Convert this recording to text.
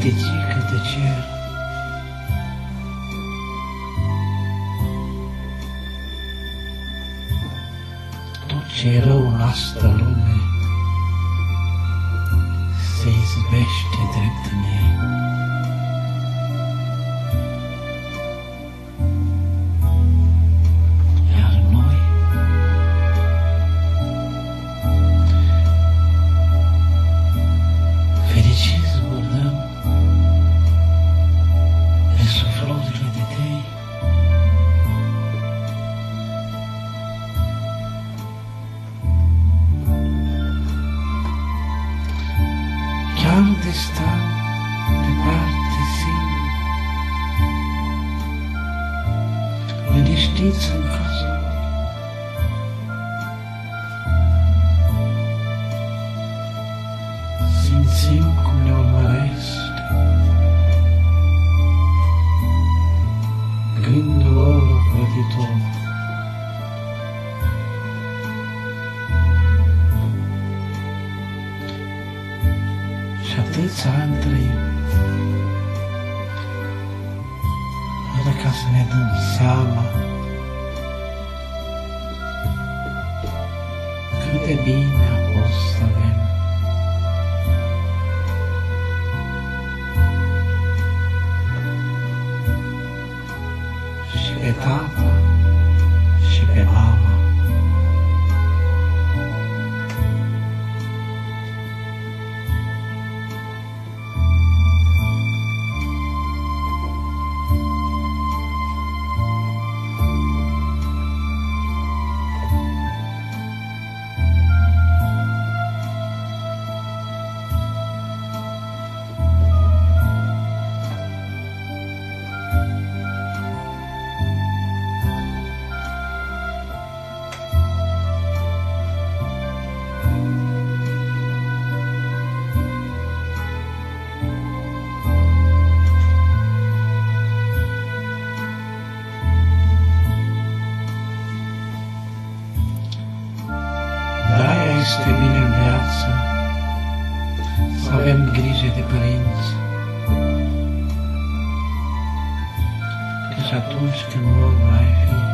o părticică de cer. Tot ce e rău în asta liniștiți în casa simțim cum ne urmărește gândul lor ocrătitor. Și atâți ani trăim, fără ca să ne dăm seama cât de bine a fost să avem. Și pe tata De-aia este bine în viață să avem grijă de părinți. Căci atunci când nu mai fi,